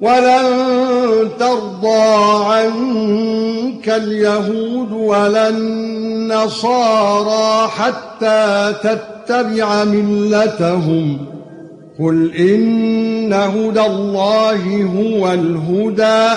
ولن ترضى عنك اليهود ولا النصارى حتى تتبع ملتهم. قل إن هدى الله هو الهدى.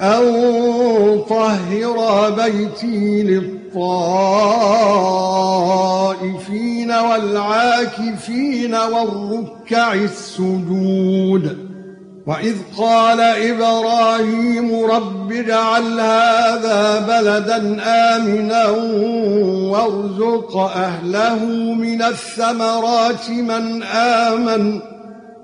أَن طَهِّرَا بَيْتِي لِلطَّائِفِينَ والعاكفين والركع السجود. وإذ قال إبراهيم رب اجعل هذا بلدا آمنا وارزق أهله من الثمرات من آمن.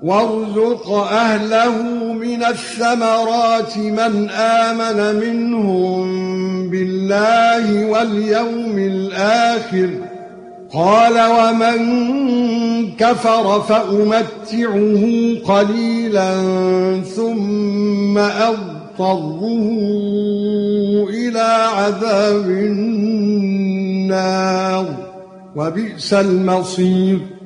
وارزق أهله من الثمرات من آمن منهم بالله واليوم الآخر. قال ومن كفر فأمتعه قليلا ثم أضطره إلى عذاب النار. وبئس المصير.